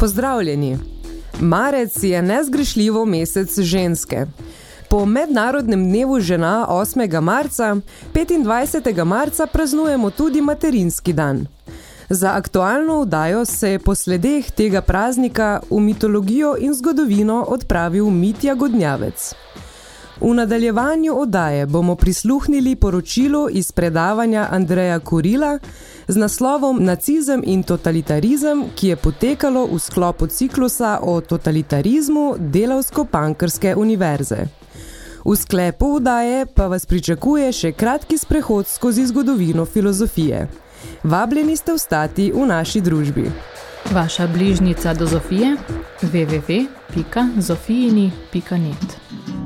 Pozdravljeni! Marec je nezgrešljivo mesec ženske. Po mednarodnem dnevu žena 8. marca, 25. marca praznujemo tudi materinski dan. Za aktualno vdajo se je po sledeh tega praznika v mitologijo in zgodovino odpravil Mitja Godnjavec. V nadaljevanju oddaje bomo prisluhnili poročilu iz predavanja Andreja Kurila z naslovom Nacizem in totalitarizem, ki je potekalo v sklopu ciklusa o totalitarizmu Delavsko-Pankrske univerze. V sklepu vdaje pa vas pričakuje še kratki sprehod skozi zgodovino filozofije. Vabljeni ste vstati v naši družbi. Vaša bližnica do Zofije www.zofijini.net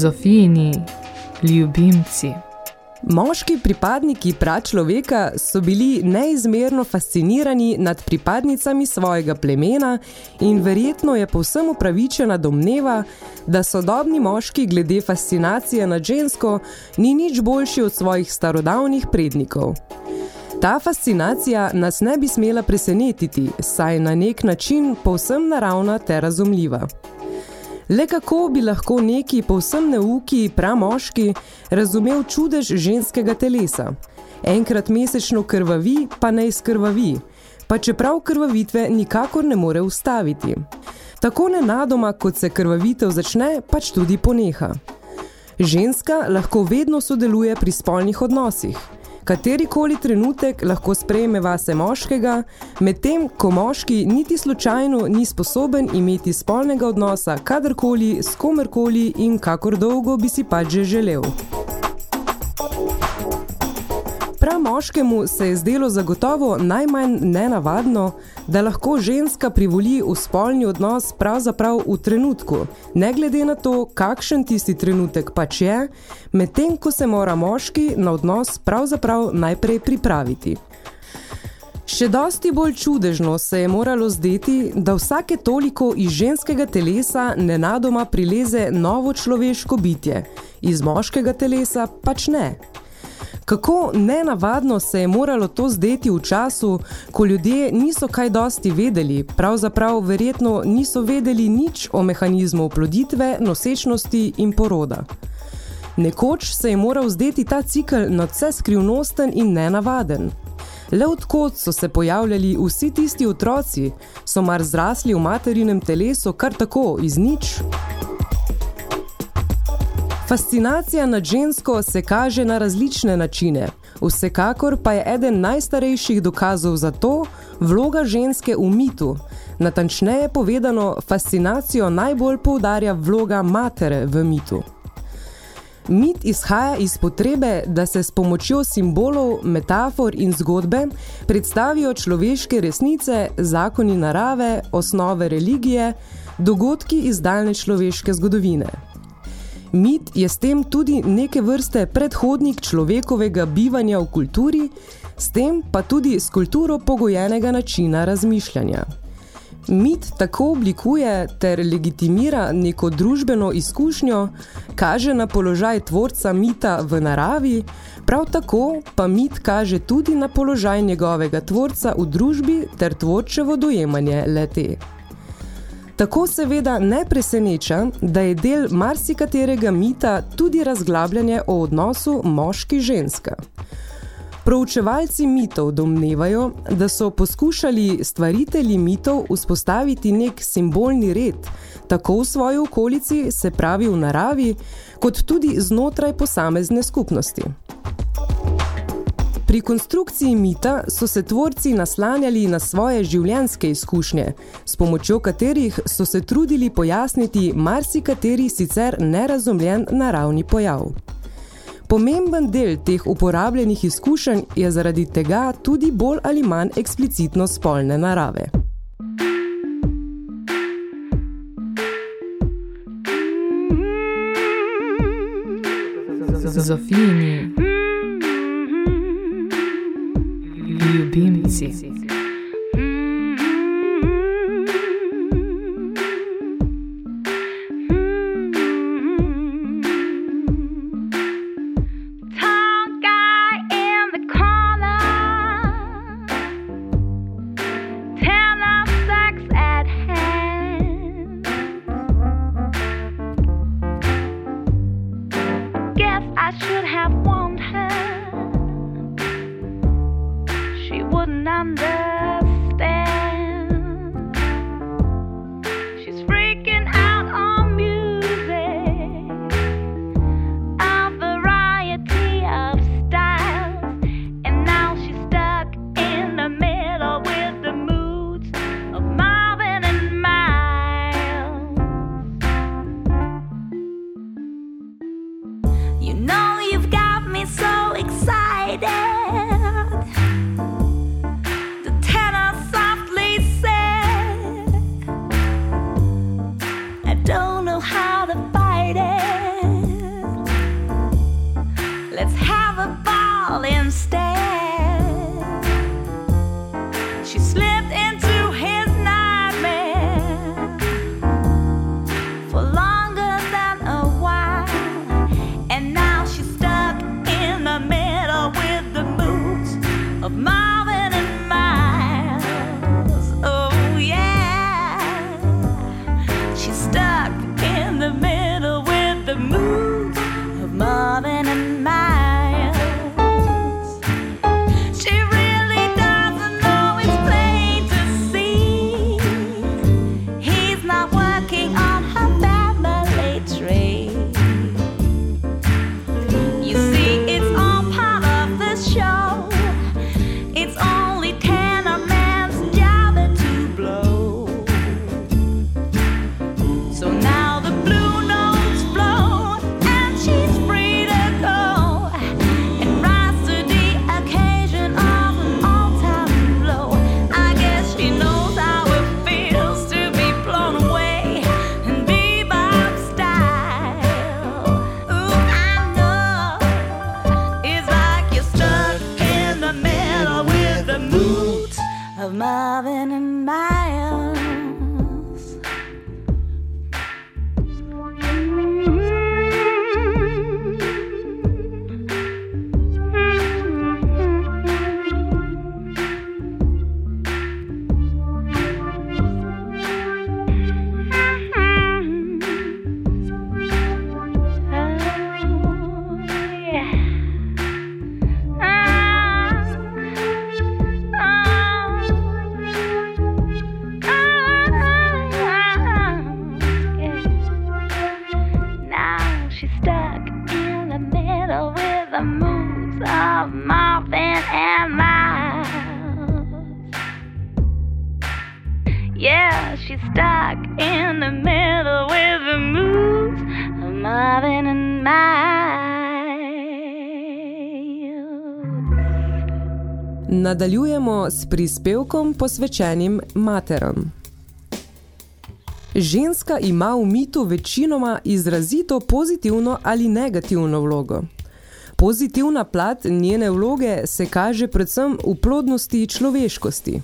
Zofijini ljubimci. Moški pripadniki pračloveka so bili neizmerno fascinirani nad pripadnicami svojega plemena in verjetno je povsem upravičena domneva, da sodobni moški glede fascinacije nad žensko ni nič boljši od svojih starodavnih prednikov. Ta fascinacija nas ne bi smela presenetiti, saj na nek način povsem naravna ter razumljiva. Le kako bi lahko neki povsem neuki pramoški razumel čudež ženskega telesa? Enkrat mesečno krvavi, pa ne izkrvavi, pa čeprav krvavitve nikakor ne more ustaviti. Tako nenadoma, kot se krvavitev začne, pač tudi poneha. Ženska lahko vedno sodeluje pri spolnih odnosih. Katerikoli trenutek lahko sprejme vase moškega, medtem ko moški niti slučajno ni sposoben imeti spolnega odnosa kadarkoli, s komerkoli in kakor dolgo bi si pač že želel. Prav moškemu se je zdelo zagotovo najmanj nenavadno, da lahko ženska privoli v spolni odnos pravzaprav v trenutku, ne glede na to, kakšen tisti trenutek pač je, medtem ko se mora moški na odnos pravzaprav najprej pripraviti. Še dosti bolj čudežno se je moralo zdeti, da vsake toliko iz ženskega telesa nenadoma prileze novo človeško bitje, iz moškega telesa pač ne. Kako nenavadno se je moralo to zdeti v času, ko ljudje niso kaj dosti vedeli, pravzaprav verjetno niso vedeli nič o mehanizmu oploditve, nosečnosti in poroda. Nekoč se je moral zdeti ta cikl nadse skrivnosten in nenavaden. Le odkot so se pojavljali vsi tisti otroci, so mar zrasli v materinem telesu kar tako, iz nič? Fascinacija nad žensko se kaže na različne načine. Vsekakor pa je eden najstarejših dokazov za to vloga ženske v mitu. Natančneje povedano, fascinacijo najbolj poudarja vloga matere v mitu. Mit izhaja iz potrebe, da se s pomočjo simbolov, metafor in zgodbe predstavijo človeške resnice, zakoni narave, osnove religije, dogodki iz daljne človeške zgodovine. Mit je s tem tudi neke vrste predhodnik človekovega bivanja v kulturi, s tem pa tudi s kulturo pogojenega načina razmišljanja. Mit tako oblikuje ter legitimira neko družbeno izkušnjo, kaže na položaj tvorca mita v naravi, prav tako pa mit kaže tudi na položaj njegovega tvorca v družbi ter tvorčevo dojemanje lete. Tako seveda ne preseneča, da je del marsikaterega mita tudi razglabljanje o odnosu moški-ženska. Proučevalci mitov domnevajo, da so poskušali stvaritelji mitov vzpostaviti nek simbolni red, tako v svoji okolici, se pravi v naravi, kot tudi znotraj posamezne skupnosti. Pri konstrukciji mita so se tvorci naslanjali na svoje življenjske izkušnje, s pomočjo katerih so se trudili pojasniti marsikateri sicer nerazumljen naravni pojav. Pomemben del teh uporabljenih izkušenj je zaradi tega tudi bolj ali manj eksplicitno spolne narave. Zofini. Ljubimci. S prispevkom posvečenim materam. Ženska ima v mitu večinoma izrazito pozitivno ali negativno vlogo. Pozitivna plat njene vloge se kaže predvsem v plodnosti človeškosti.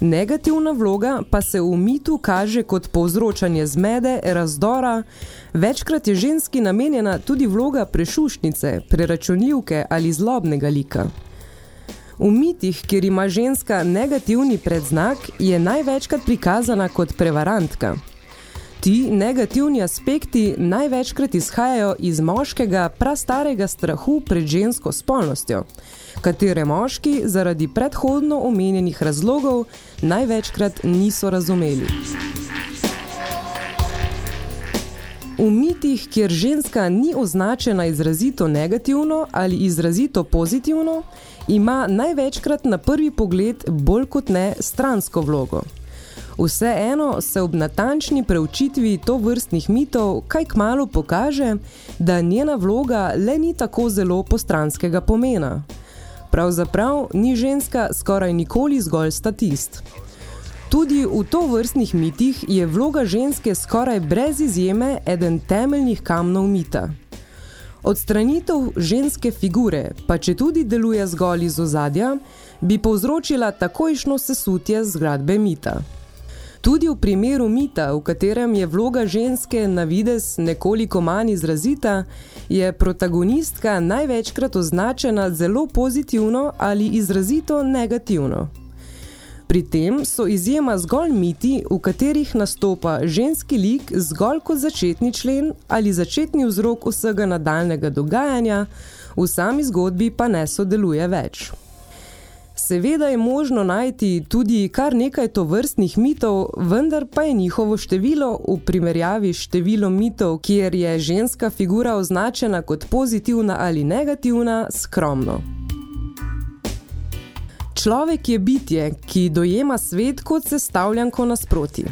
Negativna vloga pa se v mitu kaže kot povzročanje zmede, razdora, večkrat je ženski namenjena tudi vloga prešušnice, preračunljivke ali zlobnega lika. V mitih, kjer ima ženska negativni predznak, je največkrat prikazana kot prevarantka. Ti negativni aspekti največkrat izhajajo iz moškega prastarega strahu pred žensko spolnostjo, katere moški zaradi predhodno omenjenih razlogov največkrat niso razumeli. V mitih, kjer ženska ni označena izrazito negativno ali izrazito pozitivno, ima največkrat na prvi pogled bolj kot ne stransko vlogo. Vseeno se ob natančni preučitvi to vrstnih mitov kaj kmalo pokaže, da njena vloga le ni tako zelo postranskega pomena. Pravzaprav ni ženska skoraj nikoli zgolj statist. Tudi v to vrstnih mitih je vloga ženske skoraj brez izjeme eden temeljnih kamnov mita. Odstranitev ženske figure, pa če tudi deluje zgolj iz ozadja, bi povzročila takojšno sesutje zgradbe mita. Tudi v primeru mita, v katerem je vloga ženske na vides nekoliko manj izrazita, je protagonistka največkrat označena zelo pozitivno ali izrazito negativno. Pri tem so izjema zgolj miti, v katerih nastopa ženski lik zgolj kot začetni člen ali začetni vzrok vsega nadaljnega dogajanja, v sami zgodbi pa ne sodeluje več. Seveda je možno najti tudi kar nekaj tovrstnih mitov, vendar pa je njihovo število v primerjavi s številom mitov, kjer je ženska figura označena kot pozitivna ali negativna, skromno. Človek je bitje, ki dojema svet kot sestavljanko nasproti.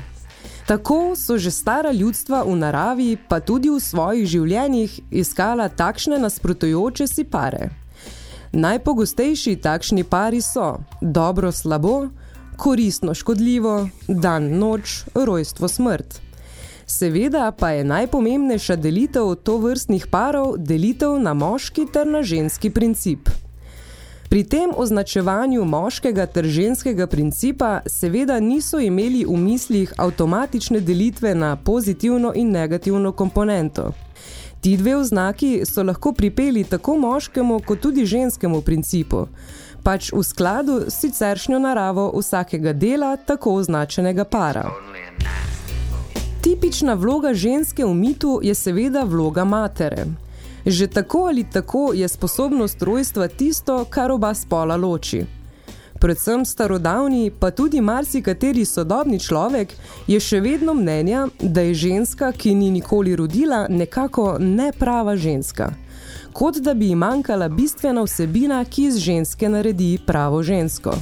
Tako so že stara ljudstva v naravi, pa tudi v svojih življenjih, iskala takšne nasprotujoče si pare. Najpogostejši takšni pari so dobro-slabo, koristno-škodljivo, dan-noč, rojstvo-smrt. Seveda pa je najpomembnejša delitev tovrstnih parov delitev na moški ter na ženski princip. Pri tem označevanju moškega ter ženskega principa seveda niso imeli v mislih avtomatične delitve na pozitivno in negativno komponento. Ti dve oznaki so lahko pripeli tako moškemu kot tudi ženskemu principu, pač v skladu s siceršnjo naravo vsakega dela tako označenega para. Tipična vloga ženske v mitu je seveda vloga matere. Že tako ali tako je sposobnost rojstva tisto, kar oba spola loči. Predvsem starodavni, pa tudi marsikateri sodobni človek, je še vedno mnenja, da je ženska, ki ni nikoli rodila, nekako neprava ženska. Kot da bi ji manjkala bistvena vsebina, ki iz ženske naredi pravo žensko.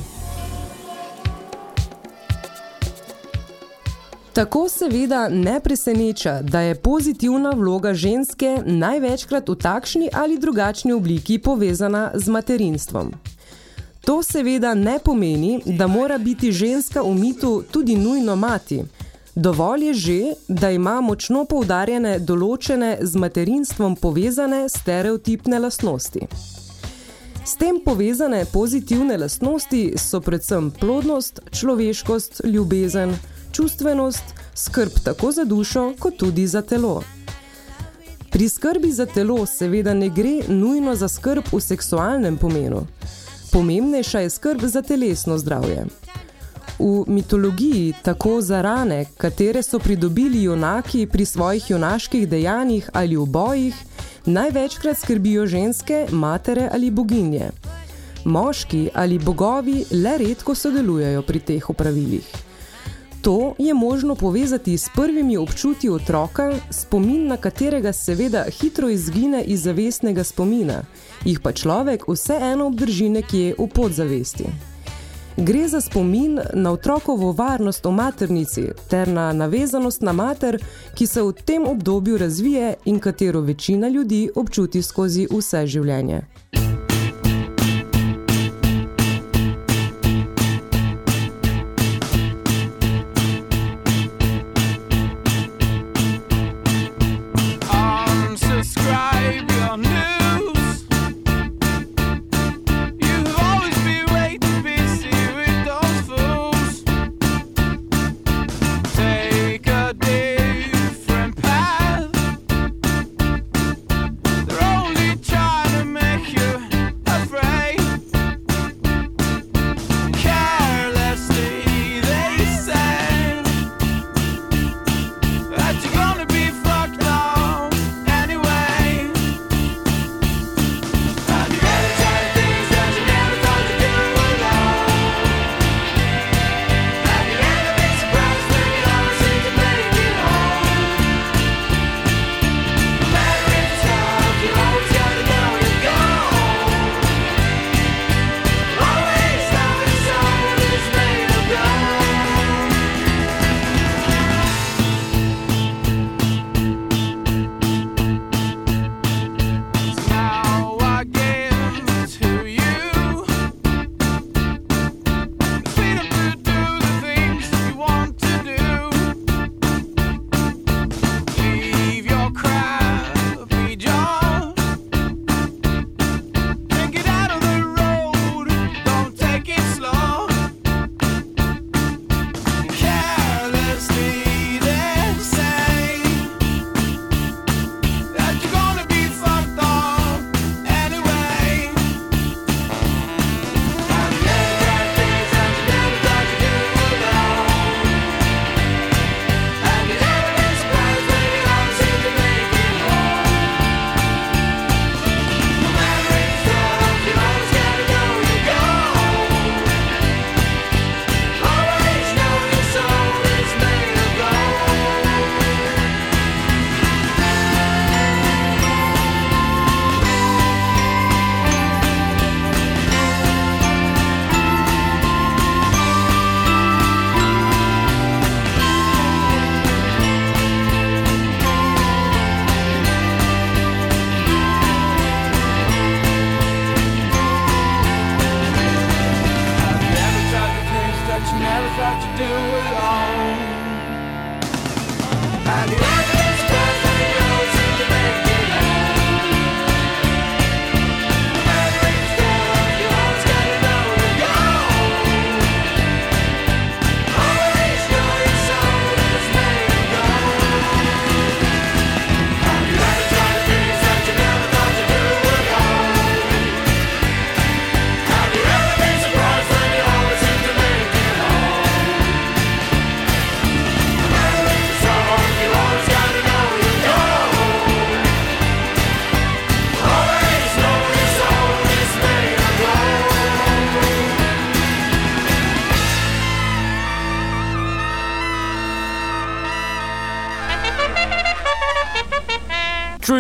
Tako seveda ne preseneča, da je pozitivna vloga ženske največkrat v takšni ali drugačni obliki povezana z materinstvom. To seveda ne pomeni, da mora biti ženska v mitu tudi nujno mati. Dovolj je že, da ima močno poudarjene določene z materinstvom povezane stereotipne lastnosti. S tem povezane pozitivne lastnosti so predvsem plodnost, človeškost, ljubezen, čustvenost, skrb tako za dušo, kot tudi za telo. Pri skrbi za telo seveda ne gre nujno za skrb v seksualnem pomenu. Pomembnejša je skrb za telesno zdravje. V mitologiji tako za rane, katere so pridobili junaki pri svojih junaških dejanjih ali v bojih, največkrat skrbijo ženske, matere ali boginje. Moški ali bogovi le redko sodelujejo pri teh upravilih. To je možno povezati s prvimi občutji otroka, spomin na katerega seveda hitro izgine iz zavestnega spomina, jih pa človek vseeno obdrži nekje v podzavesti. Gre za spomin na otrokovo varnost v maternici ter na navezanost na mater, ki se v tem obdobju razvije in katero večina ljudi občuti skozi vse življenje.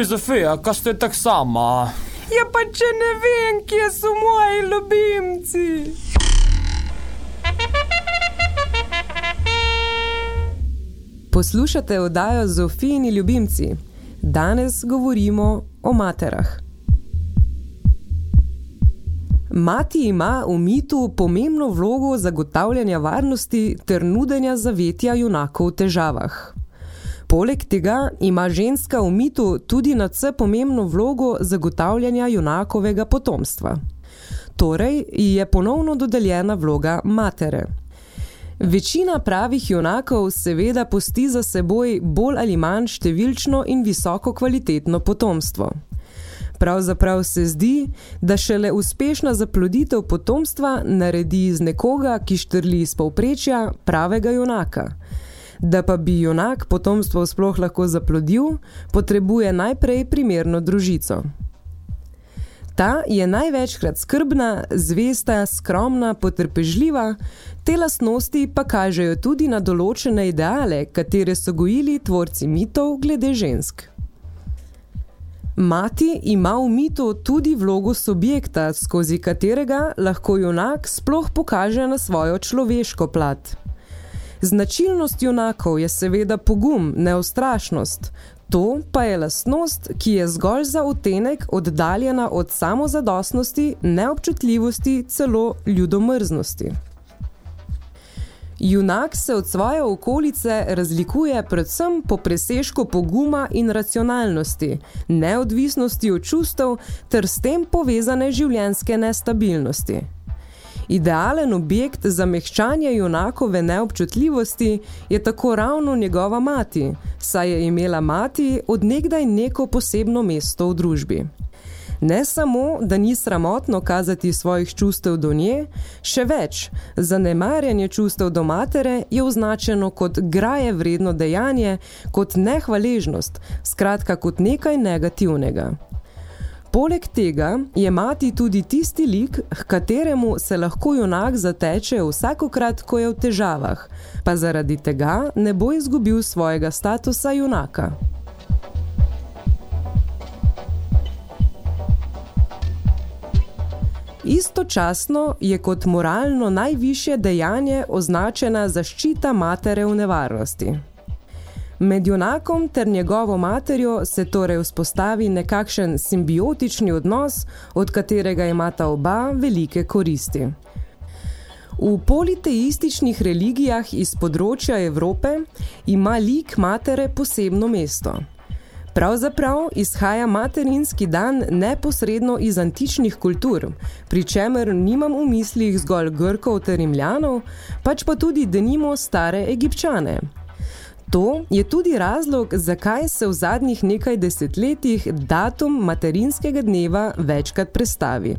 Zofija, kaj ste tak sama? Ja, pa če ne vem, kje so moji ljubimci. Poslušate oddajo Zofijini ljubimci. Danes govorimo o materah. Mati ima v mitu pomembno vlogo zagotavljanja varnosti ter nudenja zavetja junakov v težavah. Poleg tega ima ženska v mitu tudi nadvse pomembno vlogo zagotavljanja junakovega potomstva. Torej ji je ponovno dodeljena vloga matere. Večina pravih junakov seveda pusti za seboj bolj ali manj številčno in visoko kvalitetno potomstvo. Pravzaprav se zdi, da šele uspešna zaploditev potomstva naredi iz nekoga, ki štrli iz povprečja, pravega junaka. Da pa bi junak potomstvo sploh lahko zaplodil, potrebuje najprej primerno družico. Ta je največkrat skrbna, zvesta, skromna, potrpežljiva, te lastnosti pa kažejo tudi na določene ideale, katere so gojili tvorci mitov glede žensk. Mati ima v mitu tudi vlogo subjekta, skozi katerega lahko junak sploh pokaže na svojo človeško plat. Značilnost junakov je seveda pogum, neustrašnost, to pa je lastnost, ki je zgolj za otenek oddaljena od samozadostnosti, neobčutljivosti, celo ljudomrznosti. Junak se od svoje okolice razlikuje predvsem po presežku poguma in racionalnosti, neodvisnosti od čustev ter s tem povezane življenjske nestabilnosti. Idealen objekt za mehčanje junakove neobčutljivosti je tako ravno njegova mati, saj je imela mati od nekdaj neko posebno mesto v družbi. Ne samo, da ni sramotno kazati svojih čustev do nje, še več, zanemarjanje čustev do matere je označeno kot graje vredno dejanje, kot nehvaležnost, skratka kot nekaj negativnega. Poleg tega je mati tudi tisti lik, h kateremu se lahko junak zateče vsakokrat, ko je v težavah, pa zaradi tega ne bo izgubil svojega statusa junaka. Istočasno je kot moralno najvišje dejanje označena zaščita matere v nevarnosti. Med junakom ter njegovo materjo se torej vzpostavi nekakšen simbiotični odnos, od katerega imata oba velike koristi. V politeističnih religijah iz področja Evrope ima lik matere posebno mesto. Pravzaprav izhaja materinski dan neposredno iz antičnih kultur, pri čemer nimam v mislih zgolj Grkov ter Rimljanov, pač pa tudi denimo stare Egipčane. To je tudi razlog, zakaj se v zadnjih nekaj desetletjih datum materinskega dneva večkrat prestavi.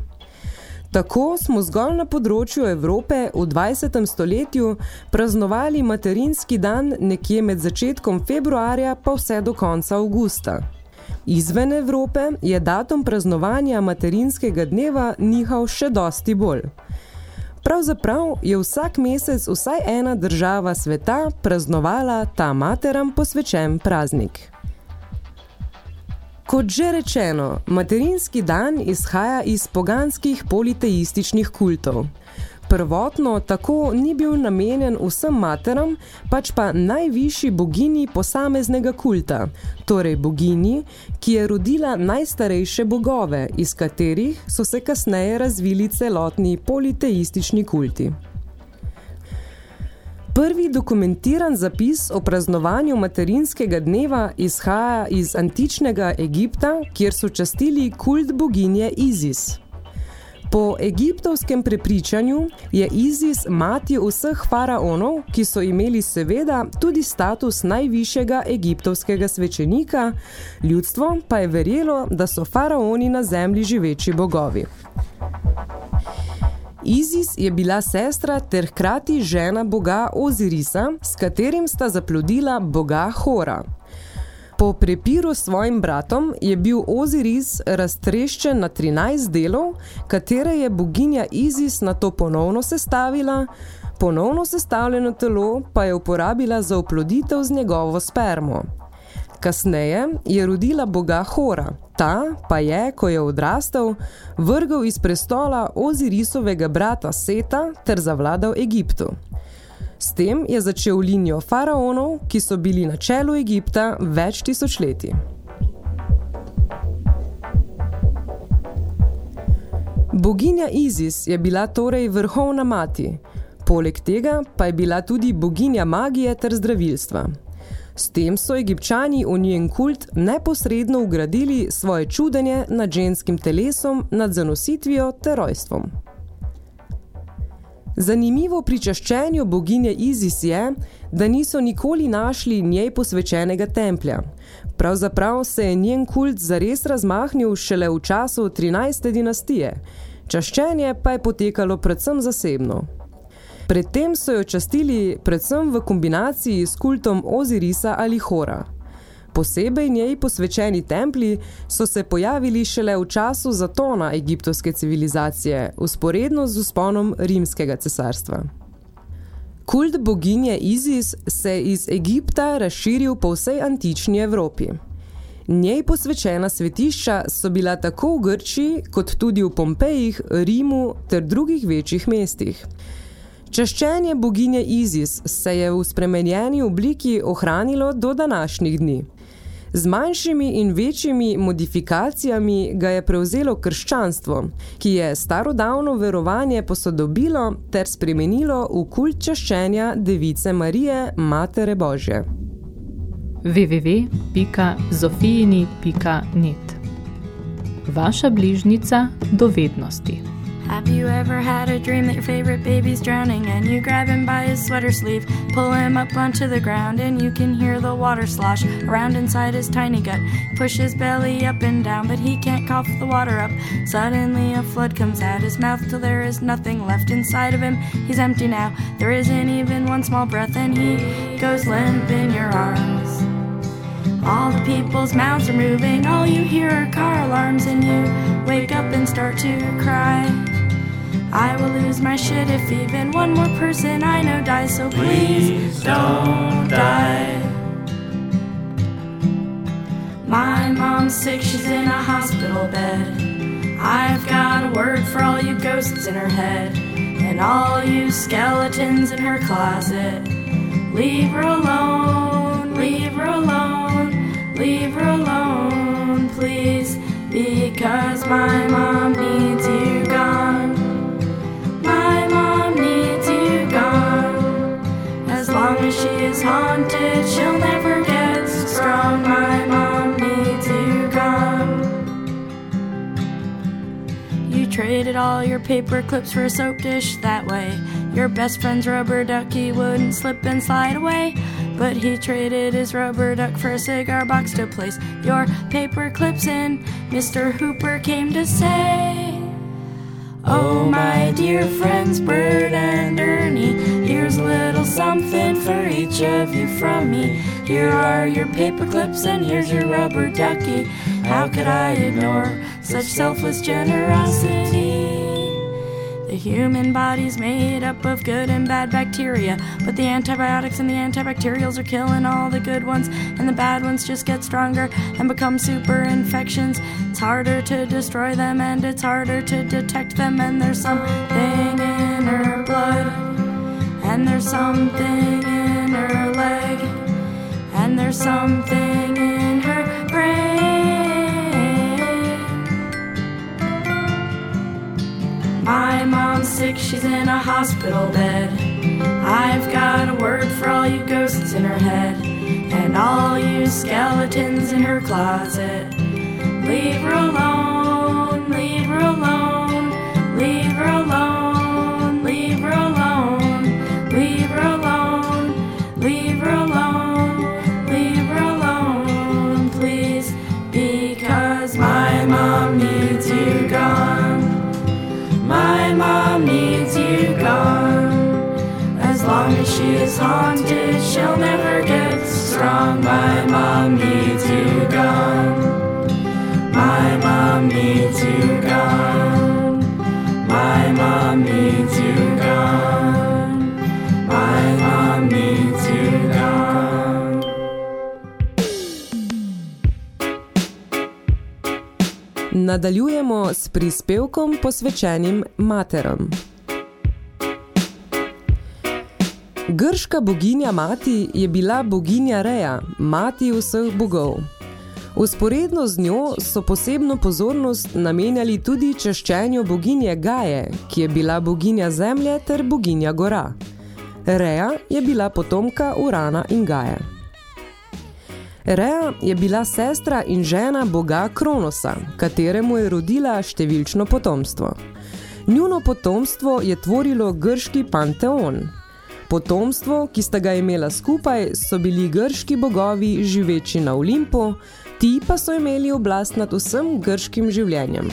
Tako smo zgolj na področju Evrope v 20. stoletju praznovali materinski dan nekje med začetkom februarja pa vse do konca avgusta. Izven Evrope je datum praznovanja materinskega dneva nihal še dosti bolj. Pravzaprav je vsak mesec vsaj ena država sveta praznovala ta materam posvečen praznik. Kot že rečeno, materinski dan izhaja iz poganskih politeističnih kultov. Prvotno tako ni bil namenjen vsem materam, pač pa najvišji bogini posameznega kulta, torej bogini, ki je rodila najstarejše bogove, iz katerih so se kasneje razvili celotni politeistični kulti. Prvi dokumentiran zapis o praznovanju materinskega dneva izhaja iz antičnega Egipta, kjer so častili kult boginje Izis. Po egiptovskem prepričanju je Izis mati vseh faraonov, ki so imeli seveda tudi status najvišjega egiptovskega svečenika, ljudstvo pa je verjelo, da so faraoni na zemlji živeči bogovi. Izis je bila sestra ter hkrati žena boga Ozirisa, s katerim sta zaplodila boga Hora. Po prepiru s svojim bratom je bil Oziris raztreščen na 13 delov, katere je boginja Izis na to ponovno sestavila, ponovno sestavljeno telo pa je uporabila za oploditev z njegovo spermo. Kasneje je rodila boga Hora. Ta pa je, ko je odrastel, vrgal iz prestola Ozirisovega brata Seta ter zavladal Egiptu. S tem je začel linijo faraonov, ki so bili na čelu Egipta več tisočletij. Boginja Izis je bila torej vrhovna mati, poleg tega pa je bila tudi boginja magije ter zdravilstva. S tem so egipčani v njen kult neposredno ugradili svoje čudenje nad ženskim telesom, nad zanositvijo ter rojstvom. Zanimivo pri čaščenju boginje Izis je, da niso nikoli našli njej posvečenega templja. Pravzaprav se je njen kult zares razmahnil šele v času 13. dinastije, čaščenje pa je potekalo predvsem zasebno. Predtem so jo častili predvsem v kombinaciji s kultom Ozirisa ali Hora. Posebej njej posvečeni templji so se pojavili šele v času zatona egiptovske civilizacije, usporedno z usponom rimskega cesarstva. Kult boginje Izis se iz Egipta razširil po vsej antični Evropi. Njej posvečena svetišča so bila tako v Grčiji, kot tudi v Pompejih, Rimu ter drugih večjih mestih. Čaščenje boginje Izis se je v spremenjeni obliki ohranilo do današnjih dni. Z manjšimi in večjimi modifikacijami ga je prevzelo krščanstvo, ki je starodavno verovanje posodobilo ter spremenilo v kult čaščenja device Marije, Matere Božje. www.zofijini.net Vaša bližnica dovednosti. Have you ever had a dream that your favorite baby's drowning and you grab him by his sweater sleeve, pull him up onto the ground and you can hear the water slosh around inside his tiny gut, push his belly up and down but he can't cough the water up. Suddenly a flood comes out his mouth till there is nothing left inside of him. He's empty now. There isn't even one small breath and he goes limp in your arms. All the people's mouths are moving, all you hear are car alarms, and you wake up and start to cry. I will lose my shit if even one more person I know dies, so please don't die. My mom's sick, she's in a hospital bed. I've got a word for all you ghosts in her head, and all you skeletons in her closet. Leave her alone, leave her alone, leave her alone, please, because my mom needs you gone. My mom needs you gone. As long as she is haunted, she'll never get strong. My mom needs you gone. You traded all your paper clips for a soap dish that way. Your best friend's rubber ducky wouldn't slip and slide away. But he traded his rubber duck for a cigar box to place your paper clips in. Mr. Hooper came to say. Oh, my dear friends, Bert and Ernie, here's a little something for each of you from me. Here are your paper clips and here's your rubber ducky. How could I ignore such selfless generosity? The human body's made up of good and bad bacteria, but the antibiotics and the antibacterials are killing all the good ones, and the bad ones just get stronger and become super infections. It's harder to destroy them and it's harder to detect them, and there's something in her blood, and there's something in her leg, and there's something in My mom's sick, she's in a hospital bed. I've got a word for all you ghosts in her head, and all you skeletons in her closet. Leave her alone, leave her alone, haunted, she'll never get strong. My mom needs you gone. My mom needs you gone. My mom needs you gone. My mom needs you gone. Nadaljujemo s prispevkom posvečenim materam. Grška boginja mati je bila boginja Reja, mati vseh bogov. Usporedno z njo so posebno pozornost namenjali tudi češčenju boginje Gaje, ki je bila boginja zemlje ter boginja gora. Reja je bila potomka Urana in Gaje. Rea je bila sestra in žena boga Kronosa, kateremu je rodila številčno potomstvo. Njuno potomstvo je tvorilo grški panteon. Potomstvo, ki sta ga imela skupaj, so bili grški bogovi živeči na Olimpu, ti pa so imeli oblast nad vsem grškim življenjem.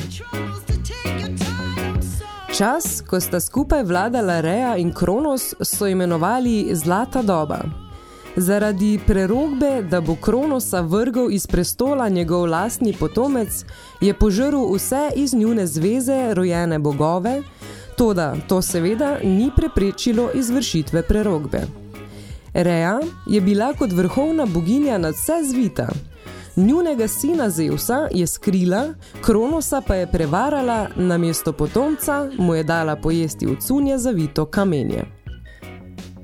Čas, ko sta skupaj vladala Rea in Kronos, so imenovali Zlata doba. Zaradi prerogbe, da bo Kronosa vrgel iz prestola njegov lastni potomec, je požrl vse iz njune zveze rojene bogove, toda to seveda ni preprečilo izvršitve prerogbe. Rea je bila kot vrhovna boginja nad vse zvita. Njunega sina Zeusa je skrila, Kronosa pa je prevarala, namesto potomca mu je dala pojesti v cunje zavito kamenje.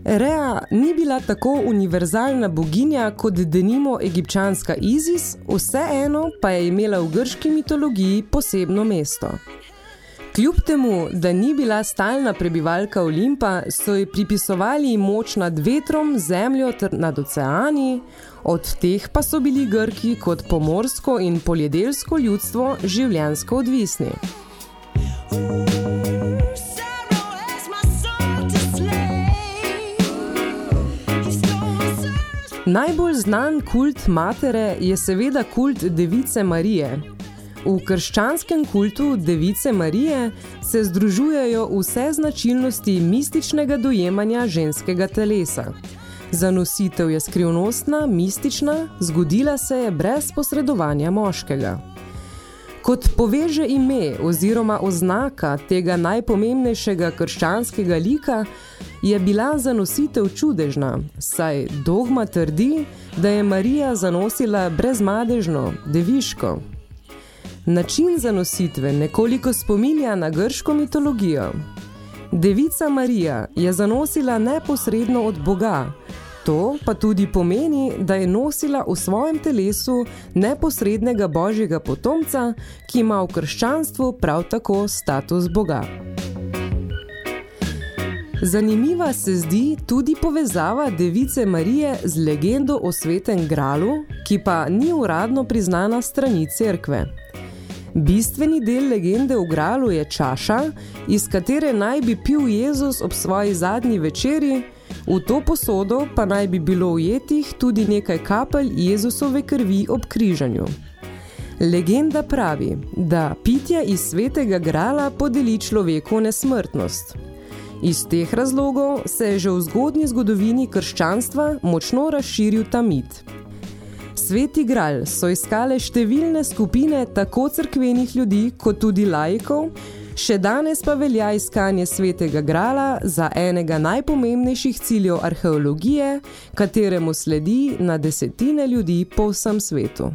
Rea ni bila tako univerzalna boginja kot denimo egipčanska Izis, vseeno pa je imela v grški mitologiji posebno mesto. Kljub temu, da ni bila stalna prebivalka Olimpa, so ji pripisovali moč nad vetrom, zemljo ter nad oceani, od teh pa so bili Grki kot pomorsko in poljedelsko ljudstvo življenjsko odvisni. Najbolj znan kult matere je seveda kult Device Marije. V krščanskem kultu Device Marije se združujejo vse značilnosti mističnega dojemanja ženskega telesa. Zanositev je skrivnostna, mistična, zgodila se je brez posredovanja moškega. Kot poveže ime oziroma oznaka tega najpomembnejšega krščanskega lika, je bila zanositev čudežna, saj dogma trdi, da je Marija zanosila brezmadežno, deviško. Način zanositve nekoliko spominja na grško mitologijo. Devica Marija je zanosila neposredno od Boga, to pa tudi pomeni, da je nosila v svojem telesu neposrednega božjega potomca, ki ima v krščanstvu prav tako status Boga. Zanimiva se zdi tudi povezava device Marije z legendo o svetem gralu, ki pa ni uradno priznana strani cerkve. Bistveni del legende o gralu je čaša, iz katere naj bi pil Jezus ob svoji zadnji večeri, v to posodo pa naj bi bilo ujetih tudi nekaj kapelj Jezusove krvi ob križanju. Legenda pravi, da pitje iz svetega grala podeli človeku nesmrtnost. Iz teh razlogov se je že v zgodnji zgodovini krščanstva močno razširil ta mit. Sveti gral so iskale številne skupine tako crkvenih ljudi kot tudi laikov, še danes pa velja iskanje svetega grala za enega najpomembnejših ciljev arheologije, kateremu sledi na desetine ljudi po vsem svetu.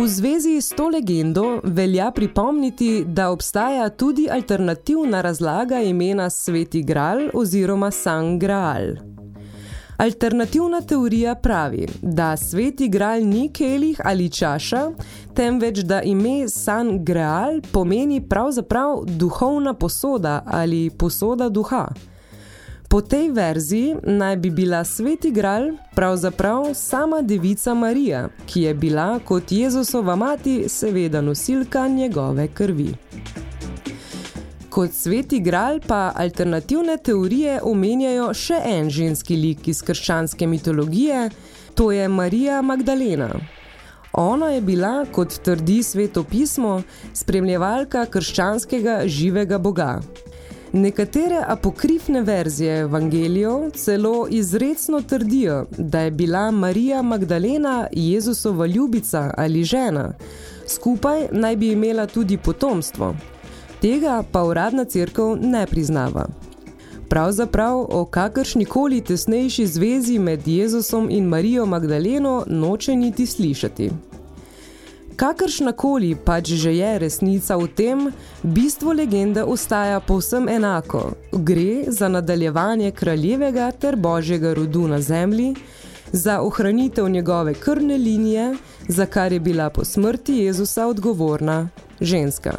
V zvezi s to legendo velja pripomniti, da obstaja tudi alternativna razlaga imena Sveti Gral oziroma San Graal. Alternativna teorija pravi, da Sveti Gral ni kelih ali čaša, temveč da ime San Graal pomeni pravzaprav duhovna posoda ali posoda duha. Po tej verziji naj bi bila Sveti Gral pravzaprav sama devica Marija, ki je bila kot Jezusova mati seveda nosilka njegove krvi. Kot Sveti Gral pa alternativne teorije omenjajo še en ženski lik iz krščanske mitologije, to je Marija Magdalena. Ona je bila, kot trdi sveto pismo, spremljevalka krščanskega živega Boga. Nekatere apokrifne verzije evangelijev celo izrecno trdijo, da je bila Marija Magdalena Jezusova ljubica ali žena. Skupaj naj bi imela tudi potomstvo. Tega pa uradna cerkev ne priznava. Pravzaprav o kakršnikoli tesnejši zvezi med Jezusom in Marijo Magdaleno noče niti slišati. Kakršnakoli pač že je resnica v tem, bistvo legende ostaja povsem enako. Gre za nadaljevanje kraljevega ter božjega rodu na zemlji, za ohranitev njegove krvne linije, za kar je bila po smrti Jezusa odgovorna ženska.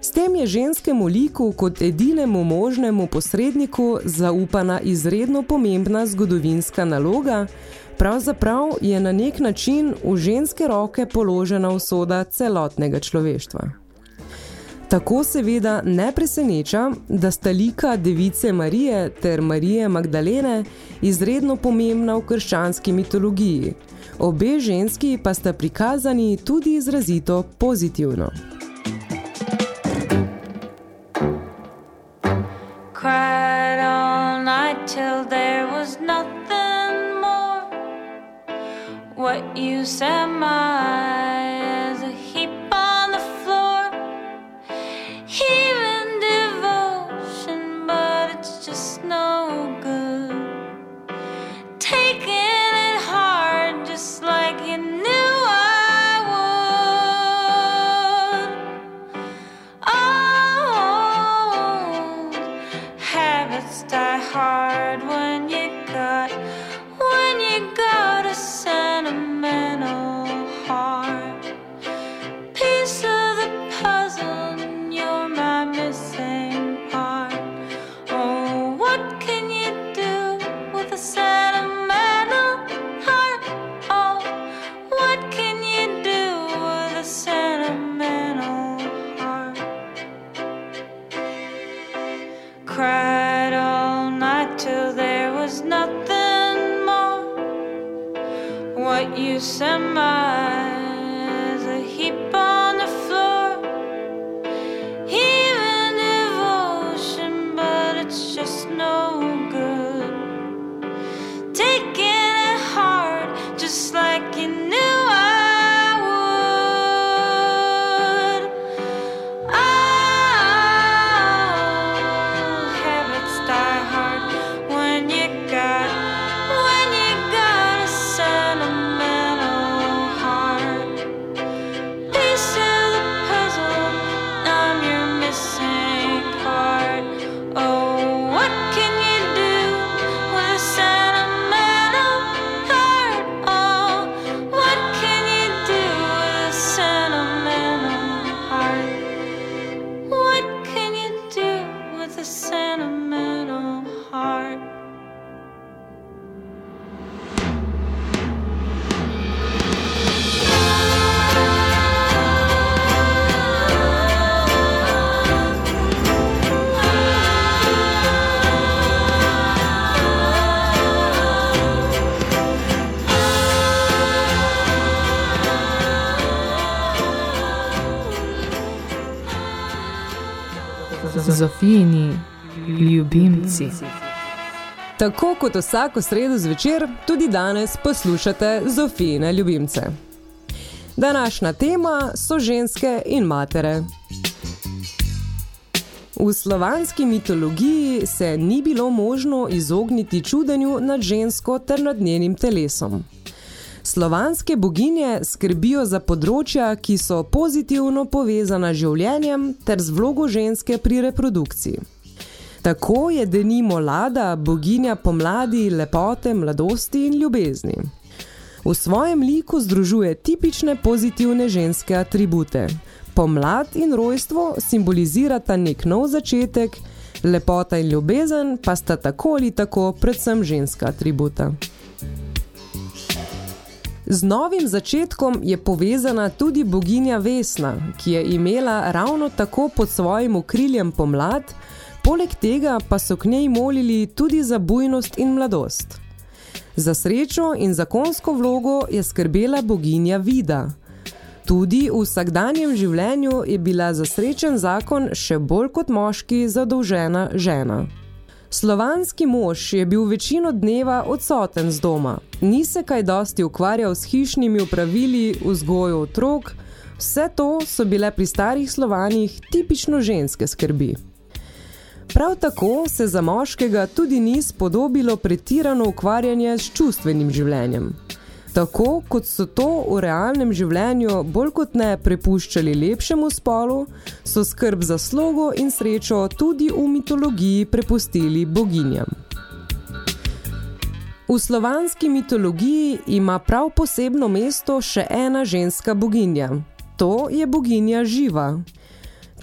S tem je ženskemu liku kot edinemu možnemu posredniku zaupana izredno pomembna zgodovinska naloga, pravzaprav je na nek način v ženske roke položena usoda celotnega človeštva. Tako seveda ne preseneča, da sta lika device Marije ter Marije Magdalene izredno pomembna v krščanski mitologiji. Obe ženski pa sta prikazani tudi izrazito pozitivno. cried all night till there was nothing. What you surmise a heap on the floor, even devotion, but it's just no good. Taking Cried all night till there was nothing more. What you surmise Zofijini ljubimci. Tako kot vsako sredo zvečer, tudi danes poslušate Zofijine ljubimce. Današnja tema so ženske in matere. V slovanski mitologiji se ni bilo možno izogniti čudenju nad žensko ter nad njenim telesom. Slovanske boginje skrbijo za področja, ki so pozitivno povezana z življenjem ter z vlogo ženske pri reprodukciji. Tako je denimo Lada boginja pomladi, lepote, mladosti in ljubezni. V svojem liku združuje tipične pozitivne ženske atribute. Pomlad in rojstvo simbolizirata nek nov začetek, lepota in ljubezen pa sta tako ali tako predvsem ženska atributa. Z novim začetkom je povezana tudi boginja Vesna, ki je imela ravno tako pod svojim okriljem pomlad, poleg tega pa so k njej molili tudi za bujnost in mladost. Za srečo in zakonsko vlogo je skrbela boginja Vida. Tudi v vsakdanjem življenju je bila za srečen zakon še bolj kot moški zadolžena žena. Slovanski mož je bil večino dneva odsoten z doma. Ni se kaj dosti ukvarjal s hišnimi upravili vzgojo otrok, vse to so bile pri starih Slovanih tipično ženske skrbi. Prav tako se za moškega tudi ni spodobilo pretirano ukvarjanje s čustvenim življenjem. Tako, kot so to v realnem življenju bolj kot ne prepuščali lepšemu spolu, so skrb za slogo in srečo tudi v mitologiji prepustili boginjam. V slovanski mitologiji ima prav posebno mesto še ena ženska boginja. To je boginja Živa.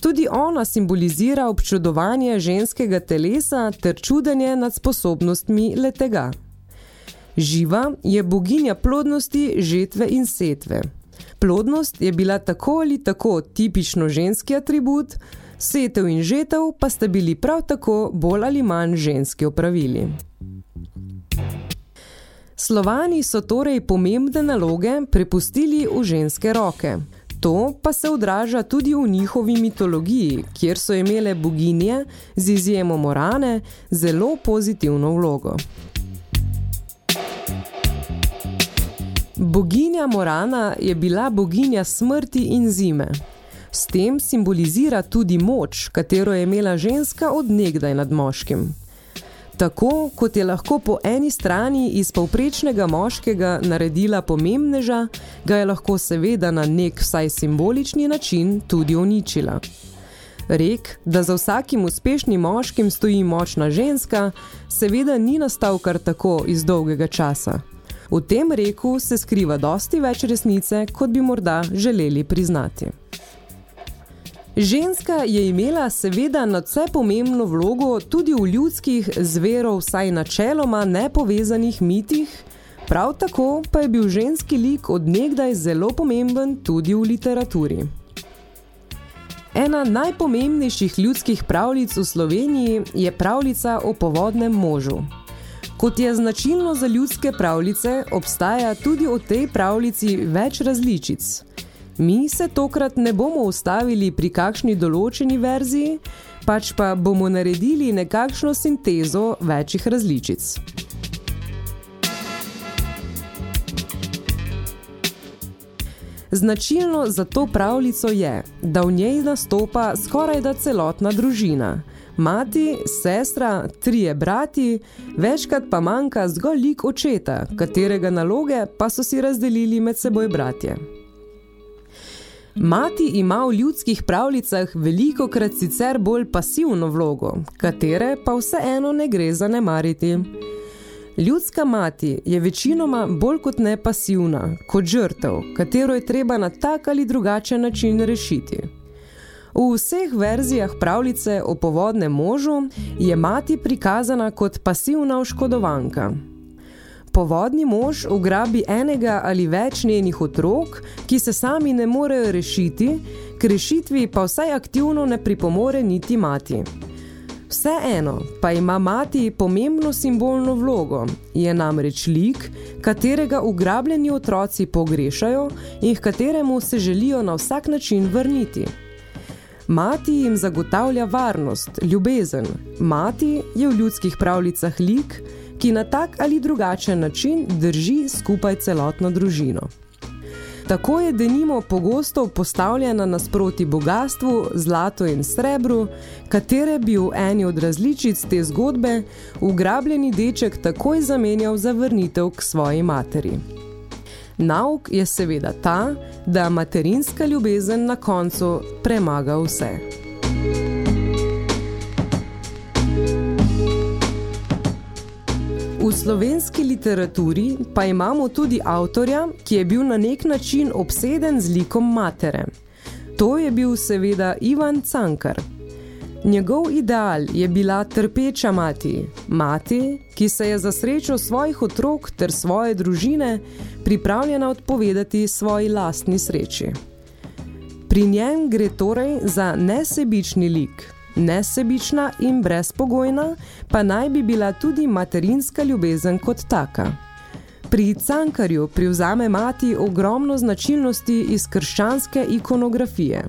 Tudi ona simbolizira občudovanje ženskega telesa ter čudenje nad sposobnostmi letega. Živa je boginja plodnosti, žetve in setve. Plodnost je bila tako ali tako tipično ženski atribut, setev in žetev pa sta bili prav tako bolj ali manj ženski opravili. Slovani so torej pomembne naloge prepustili v ženske roke. To pa se odraža tudi v njihovi mitologiji, kjer so imele boginje, z izjemo Morane, zelo pozitivno vlogo. Boginja Morana je bila boginja smrti in zime. S tem simbolizira tudi moč, katero je imela ženska od nekdaj nad moškim. Tako, kot je lahko po eni strani iz povprečnega moškega naredila pomembneža, ga je lahko seveda na nek vsaj simbolični način tudi uničila. Rek, da za vsakim uspešnim moškim stoji močna ženska, seveda ni nastal kar tako iz dolgega časa. V tem reku se skriva dosti več resnice, kot bi morda želeli priznati. Ženska je imela seveda nadvse pomembno vlogo tudi v ljudskih zverov vsaj načeloma nepovezanih mitih, prav tako pa je bil ženski lik od nekdaj zelo pomemben tudi v literaturi. Ena najpomembnejših ljudskih pravljic v Sloveniji je pravljica o povodnem možu. Kot je značilno za ljudske pravljice, obstaja tudi v tej pravljici več različic. Mi se tokrat ne bomo ustavili pri kakšni določeni verziji, pač pa bomo naredili nekakšno sintezo večjih različic. Značilno za to pravljico je, da v njej nastopa skoraj da celotna družina. Mati, sestra, trije brati, večkrat pa manjka zgolj lik očeta, katerega naloge pa so si razdelili med seboj bratje. Mati ima v ljudskih pravljicah veliko krat sicer bolj pasivno vlogo, katere pa vseeno ne gre zanemariti. Ljudska mati je večinoma bolj kot ne pasivna, kot žrtev, katero je treba na tak ali drugačen način rešiti. V vseh verzijah pravljice o povodnem možu je mati prikazana kot pasivna oškodovanka. Povodni mož ugrabi enega ali več njenih otrok, ki se sami ne morejo rešiti, k rešitvi pa vsaj aktivno ne pripomore niti mati. Vseeno pa ima mati pomembno simbolno vlogo, je namreč lik, katerega ugrabljeni otroci pogrešajo in h kateremu se želijo na vsak način vrniti. Mati jim zagotavlja varnost, ljubezen. Mati je v ljudskih pravljicah lik, ki na tak ali drugačen način drži skupaj celotno družino. Tako je denimo pogosto postavljena nasproti bogatstvu, zlato in srebru, katere bi v eni od različic te zgodbe ugrabljeni deček takoj zamenjal za vrnitev k svoji materi. Nauk je seveda ta, da materinska ljubezen na koncu premaga vse. V slovenski literaturi pa imamo tudi avtorja, ki je bil na nek način obseden z likom matere. To je bil seveda Ivan Cankar. Njegov ideal je bila trpeča mati, mati, ki se je za srečo svojih otrok ter svoje družine pripravljena odpovedati svoji lastni sreči. Pri njem gre torej za nesebični lik, nesebična in brezpogojna, pa naj bi bila tudi materinska ljubezen kot taka. Pri Cankarju privzame mati ogromno značilnosti iz krščanske ikonografije.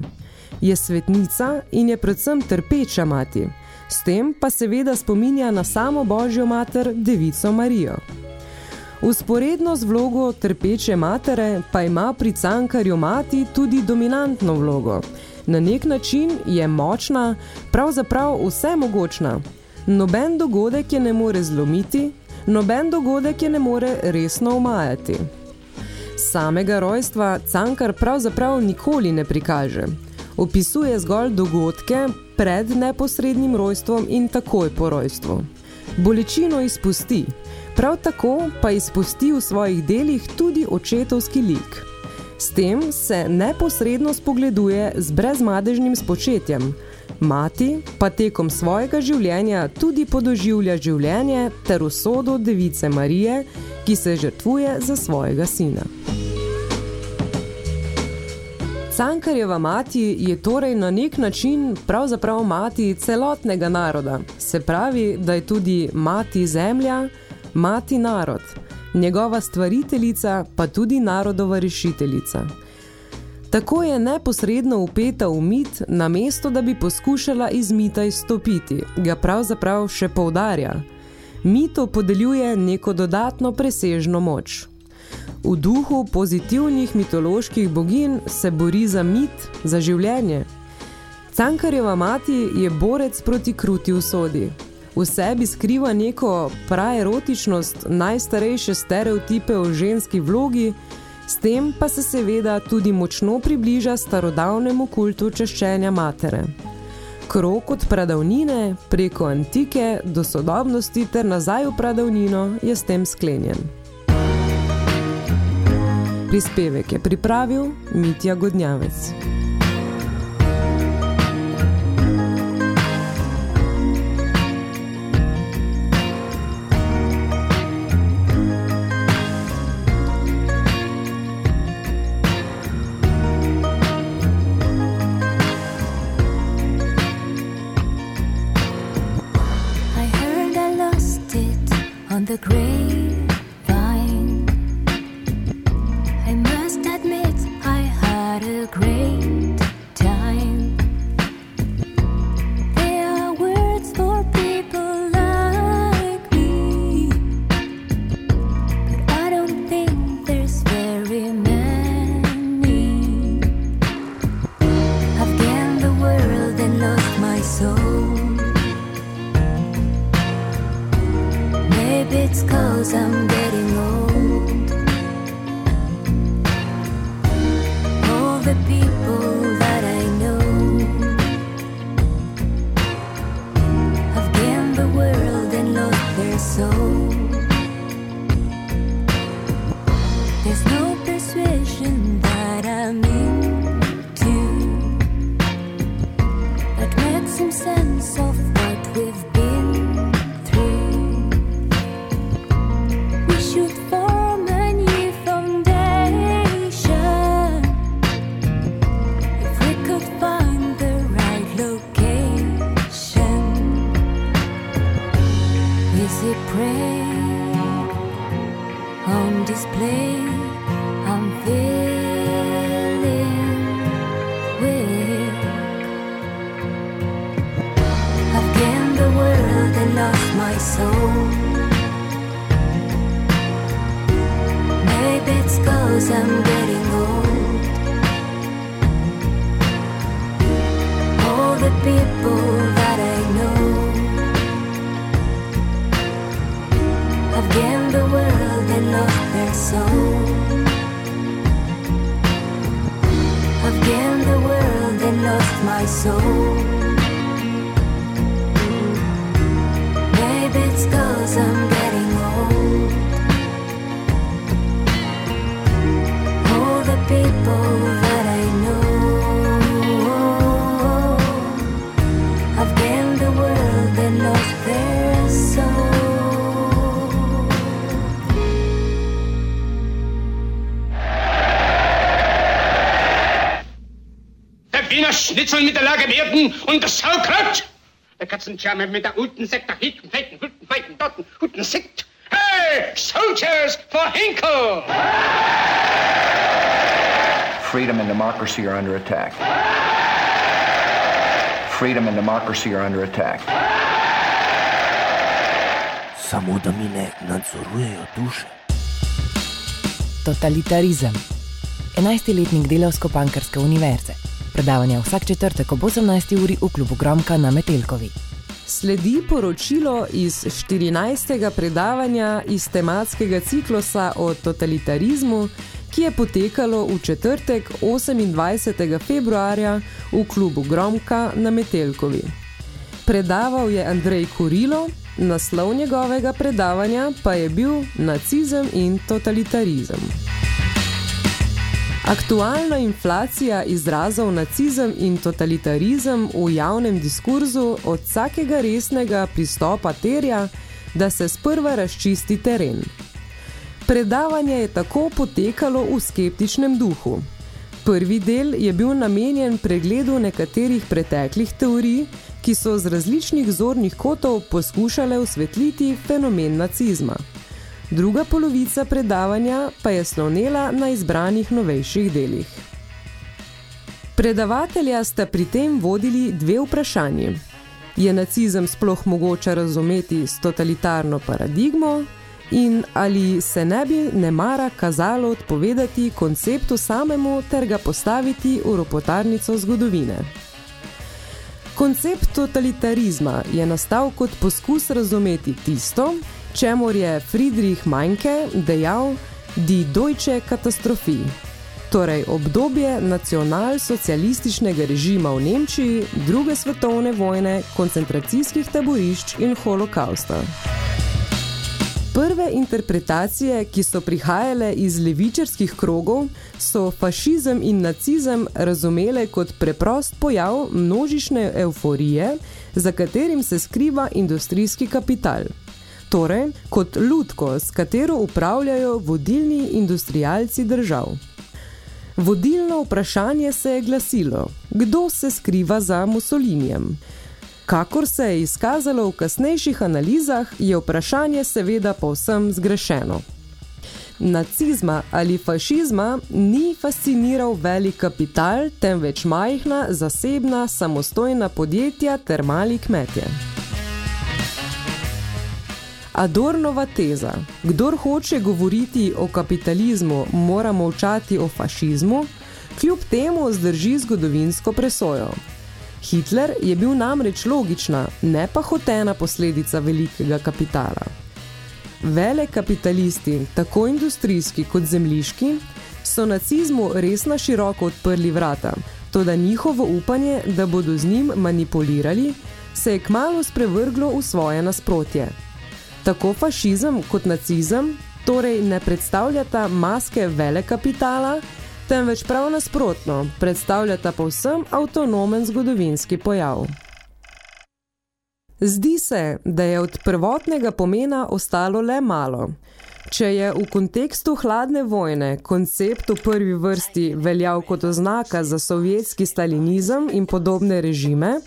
Je svetnica in je predvsem trpeča mati, s tem pa seveda spominja na samo Božjo mater, devico Marijo. Usporedno z vlogo trpeče matere pa ima pri Cankarju mati tudi dominantno vlogo, Na nek način je močna, pravzaprav vse mogočna. Noben dogodek je ne more zlomiti, noben dogodek je ne more resno omajati. Samega rojstva Cankar pravzaprav nikoli ne prikaže. Opisuje zgolj dogodke pred neposrednim rojstvom in takoj po rojstvu. Bolečino izpusti, prav tako pa izpusti v svojih delih tudi očetovski lik. S tem se neposredno spogleduje z brezmadežnim spočetjem, mati pa tekom svojega življenja tudi podoživlja življenje ter usodo device Marije, ki se žrtvuje za svojega sina. Cankarjeva mati je torej na nek način pravzaprav mati celotnega naroda, se pravi, da je tudi mati zemlja, mati narod, njegova stvariteljica pa tudi narodova rešiteljica. Tako je neposredno upeta v mit, namesto da bi poskušala iz mita izstopiti, ga pravzaprav še poudarja. Mito podeljuje neko dodatno presežno moč. V duhu pozitivnih mitoloških bogin se bori za mit, za življenje. Cankarjeva mati je borec proti kruti usodi. V sebi skriva neko praerotičnost najstarejše stereotipe o ženski vlogi, s tem pa se seveda tudi močno približa starodavnemu kultu češčenja matere. Krok od pradavnine preko antike do sodobnosti ter nazaj v pradavnino je s tem sklenjen. Prispevek je pripravil Mitja Godnjavec. Lagerwerden und das Saukraut. Der Katzenscharme mit der guten Sekt, der hinten, feiten, guten, feiten, dotten, guten Sekt. Hey, Soldiers for Hinkle! Freedom and democracy are under attack. Freedom and democracy are under attack. Samo da mi ne nadzorujejo duše. Totalitarizem. 11-letnik delavsko-pankarske univerze. Predavanje vsak četrtek ob 18. uri v klubu Gromka na Metelkovi. Sledi poročilo iz 14. predavanja iz tematskega ciklusa o totalitarizmu, ki je potekalo v četrtek 28. februarja v klubu Gromka na Metelkovi. Predaval je Andrej Kurilo, naslov njegovega predavanja pa je bil Nacizem in totalitarizem. Aktualna inflacija izrazov nacizem in totalitarizem v javnem diskurzu od vsakega resnega pristopa terja, da se sprva razčisti teren. Predavanje je tako potekalo v skeptičnem duhu. Prvi del je bil namenjen pregledu nekaterih preteklih teorij, ki so z različnih zornih kotov poskušale osvetliti fenomen nacizma. Druga polovica predavanja pa je slonela na izbranih novejših delih. Predavatelja sta pri tem vodili dve vprašanji. Je nacizem sploh mogoče razumeti s totalitarno paradigmo in ali se ne bi nemara kazalo odpovedati konceptu samemu ter ga postaviti v ropotarnico zgodovine? Koncept totalitarizma je nastal kot poskus razumeti tisto, čemur je Friedrich Meinke dejal Die Deutsche Katastrophe, torej obdobje nacionalsocialističnega režima v Nemčiji, druge svetovne vojne, koncentracijskih taborišč in holokausta. Prve interpretacije, ki so prihajale iz levičarskih krogov, so fašizem in nacizem razumele kot preprost pojav množične euforije, za katerim se skriva industrijski kapital. Torej, kot lutko, s katero upravljajo vodilni industrialci držav. Vodilno vprašanje se je glasilo, kdo se skriva za Mussolinijem. Kakor se je izkazalo v kasnejših analizah, je vprašanje seveda povsem zgrešeno. Nacizma ali fašizma ni fasciniral velik kapital, temveč majhna, zasebna, samostojna podjetja ter mali kmetje. Adornova teza, kdor hoče govoriti o kapitalizmu, mora molčati o fašizmu, kljub temu zdrži zgodovinsko presojo. Hitler je bil namreč logična, ne pa hotena posledica velikega kapitala. Vele kapitalisti, tako industrijski kot zemljiški, so nacizmu res na široko odprli vrata, toda njihovo upanje, da bodo z njim manipulirali, se je kmalu sprevrglo v svoje nasprotje. Tako fašizem kot nacizem torej ne predstavljata maske vele kapitala, temveč prav nasprotno predstavljata povsem avtonomen zgodovinski pojav. Zdi se, da je od prvotnega pomena ostalo le malo. Če je v kontekstu hladne vojne koncept v prvi vrsti veljal kot oznaka za sovjetski stalinizem in podobne režime,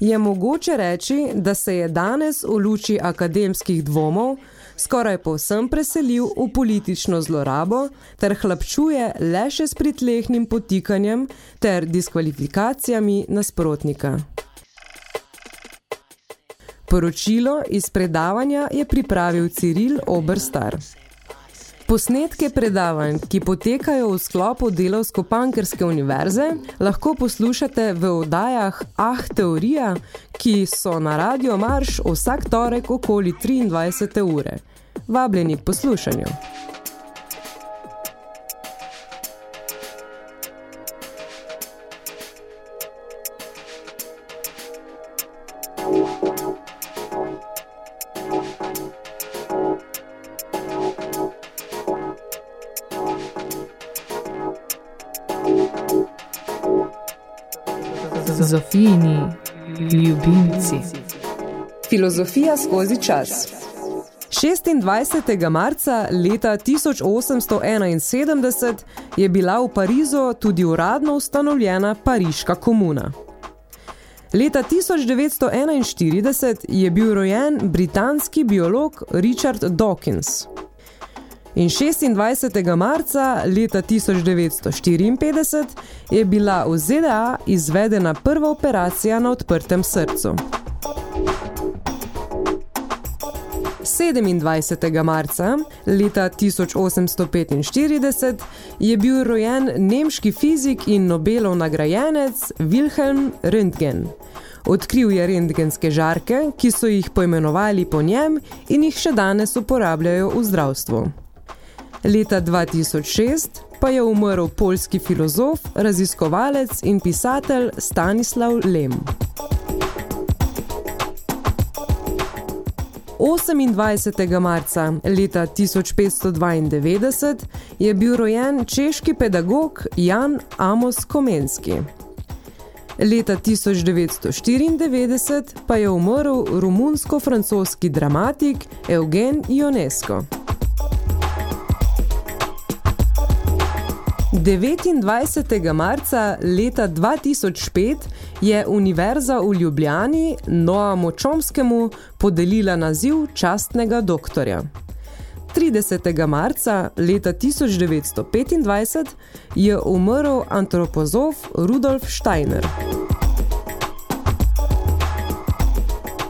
je mogoče reči, da se je danes v luči akademskih dvomov skoraj povsem preselil v politično zlorabo ter hlapčuje le še s pritlehnim potikanjem ter diskvalifikacijami nasprotnika. Poročilo iz predavanja je pripravil Ciril Oberstar. Posnetke predavanj, ki potekajo v sklopu Delovsko-Pankerske univerze, lahko poslušate v oddajah Ah, teorija, ki so na Radio Marš vsak torek okoli 23. ure. Vabljeni k poslušanju. Zofijini ljubimci. Filozofija skozi čas. 26. marca leta 1871 je bila v Parizu tudi uradno ustanovljena Pariška komuna. Leta 1941 je bil rojen britanski biolog Richard Dawkins. In 26. marca leta 1954 je bila v ZDA izvedena prva operacija na odprtem srcu. 27. marca leta 1845 je bil rojen nemški fizik in Nobelov nagrajenec Wilhelm Röntgen. Odkril je rentgenske žarke, ki so jih poimenovali po njem in jih še danes uporabljajo v zdravstvu. Leta 2006 pa je umrl poljski filozof, raziskovalec in pisatelj Stanislav Lem. 28. marca leta 1592 je bil rojen češki pedagog Jan Amos Komenski. Leta 1994 pa je umrl romunsko-francoski dramatik Eugen Ionesco. 29. marca leta 2005 je Univerza v Ljubljani Noamu Čomskemu podelila naziv častnega doktorja. 30. marca leta 1925 je umrl antropozof Rudolf Steiner.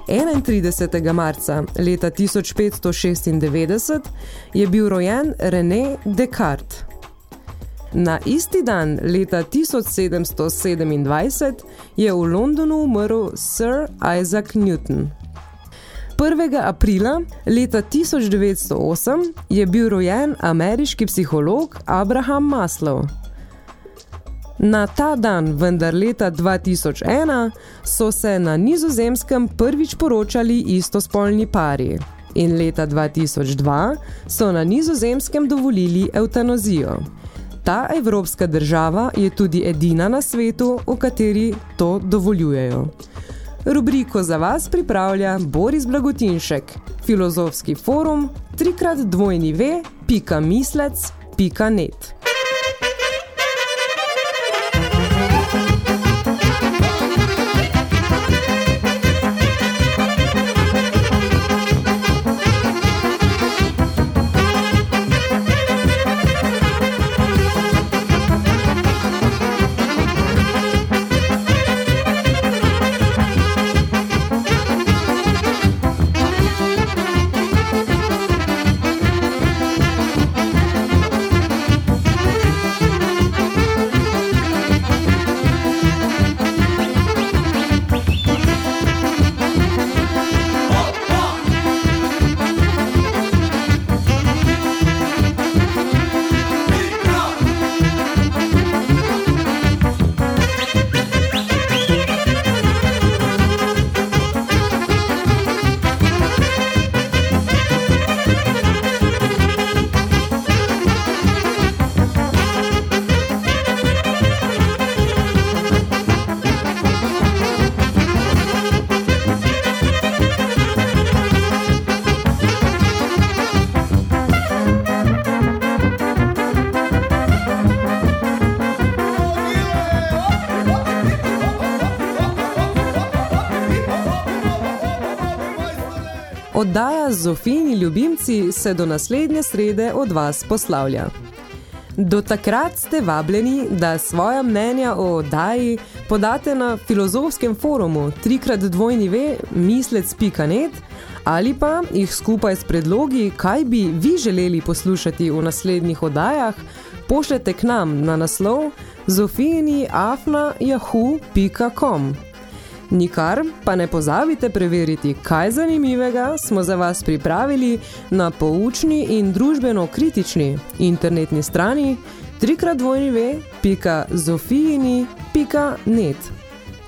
31. marca leta 1596 je bil rojen René Descartes. Na isti dan leta 1727 je v Londonu umrl Sir Isaac Newton. 1. aprila leta 1908 je bil rojen ameriški psiholog Abraham Maslow. Na ta dan, vendar leta 2001, so se na nizozemskem prvič poročali istospolni pari. In leta 2002 so na nizozemskem dovolili eutanozijo. Ta evropska država je tudi edina na svetu, v kateri to dovoljujejo. Rubriko za vas pripravlja Boris Blagotinšek, filozofski forum trikrat Zofini ljubimci se do naslednje srede od vas poslavlja. Do takrat ste vabljeni, da svoja mnenja o oddaji podate na filozofskem forumu trikrat dvojni ve mislec.net ali pa jih skupaj s predlogi, kaj bi vi želeli poslušati v naslednjih oddajah, pošljete k nam na naslov zofijini.afna.yahoo.com. Nikar pa ne pozabite preveriti, kaj zanimivega smo za vas pripravili na poučni in družbeno-kritični internetni strani www.zofijini.net.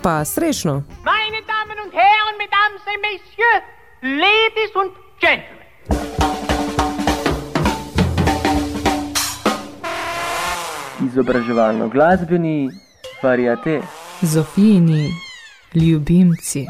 Pa srečno! Meine Damen und Herren, Mesdames et Messieurs, Ladies und Gentlemen. Izobraževalno glasbeni variate. Zofijini ljubimci.